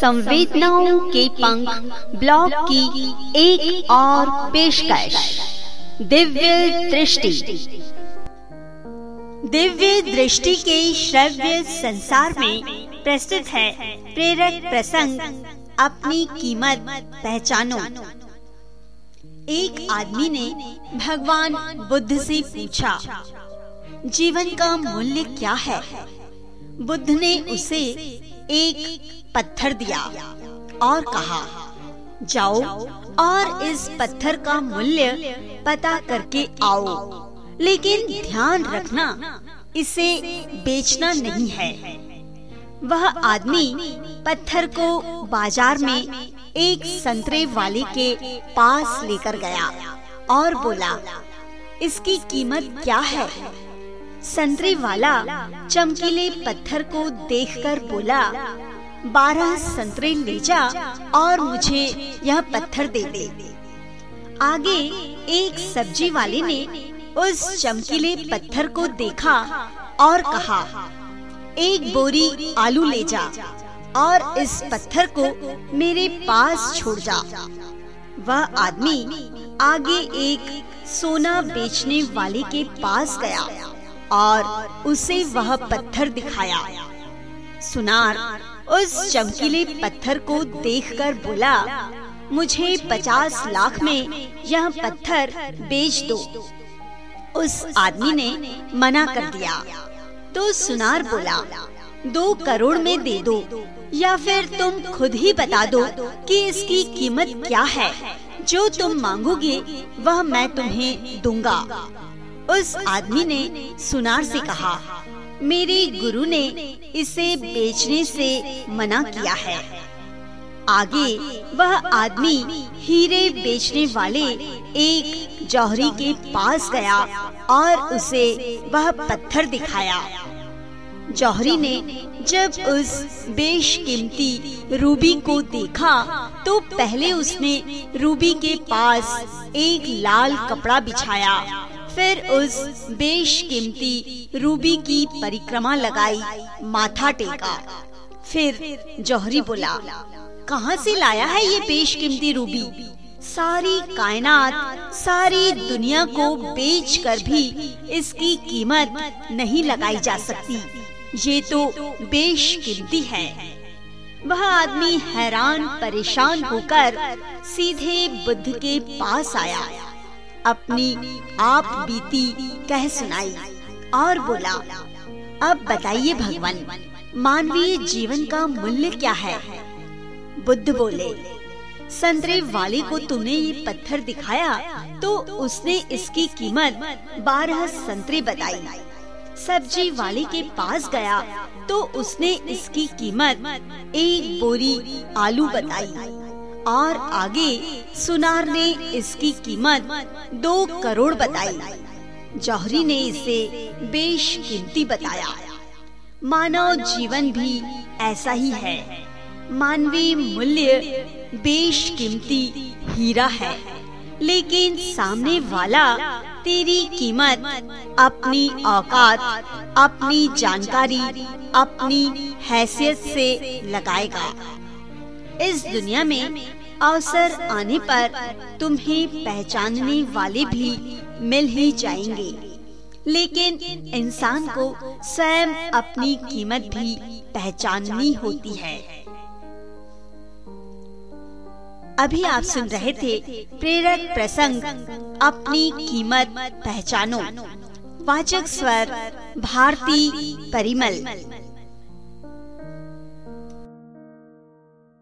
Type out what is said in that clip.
संवेदनाओं के पंख ब्लॉग की एक और पेशकश। दिव्य दृष्टि। दिव्य दृष्टि के श्रव्य संसार में प्रस्तुत है प्रेरक प्रसंग, अपनी कीमत पहचानो। एक आदमी ने भगवान बुद्ध से पूछा, जीवन का मूल्य क्या है? बुद्ध ने उसे एक पत्थर दिया और कहा, जाओ और इस पत्थर का मूल्य पता करके आओ। लेकिन ध्यान रखना, इसे बेचना नहीं है। वह आदमी पत्थर को बाज़ार में एक संतरे वाले के पास लेकर गया और बोला, इसकी कीमत क्या है? संतरे वाला चमकीले पत्थर को देखकर बोला, बारह संतरे ले जा और मुझे यह पत्थर दे दे। आगे एक सब्ज़ी वाले ने उस चमकीले पत्थर को देखा और कहा, एक बोरी आलू ले जा और इस पत्थर को मेरे पास छोड़ जा। वह आदमी आगे एक सोना बेचने वाले के पास गया। और उसे वह पत्थर दिखाया। सुनार उस चमकीले पत्थर को देखकर बोला, मुझे पचास लाख में यह पत्थर बेच दो। उस आदमी ने मना कर दिया। तो सुनार बोला, दो करोड़ में दे दो, या फिर तुम खुद ही बता दो कि इसकी कीमत क्या है। जो तुम मांगोगे, वह मैं तुम्हें दूँगा। उस आदमी ने सुनार से कहा, मेरे गुरु ने इसे बेचने से मना किया है। आगे वह आदमी हीरे बेचने वाले एक जौहरी के पास गया और उसे वह पत्थर दिखाया। जौहरी ने जब उस बेशकीमती रूबी को देखा तो पहले उसने रूबी के पास एक लाल कपड़ा बिछाया। फिर उस बेशकीमती रूबी की परिक्रमा लगाई, माथा टेका। फिर जौहरी बोला, कहाँ से लाया है ये बेशकीमती रूबी? सारी कायनात, सारी दुनिया को बेच कर भी इसकी कीमत नहीं लगाई जा सकती। ये तो बेशकीमती है। वह आदमी हैरान, परेशान होकर सीधे बुद्ध के पास आया। अपनी आप बीती कह सुनाई और बोला, अब बताइए भगवान, मानवीय जीवन का मूल्य क्या है? बुद्ध बोले, संतरे वाले को तुमने ये पत्थर दिखाया तो उसने इसकी कीमत बारह संतरे बताई। सब्ज़ी वाले के पास गया तो उसने इसकी कीमत एक बोरी आलू बताई। और आगे सुनार ने इसकी कीमत दो करोड़ बताई। जौहरी ने इसे बेशकीमती बताया। मानव जीवन भी ऐसा ही है। मानवीय मूल्य बेशकीमती हीरा है। लेकिन सामने वाला तेरी कीमत, अपनी औकात, अपनी जानकारी, अपनी हैसियत से लगाएगा। इस दुनिया में अवसर आने पर तुम्हें पहचानने वाले भी मिल ही जाएँगे। लेकिन इंसान को स्वयं अपनी कीमत भी पहचाननी होती है। अभी आप सुन रहे थे प्रेरक प्रसंग, अपनी कीमत पहचानो। वाचक स्वर, भारती परिमल।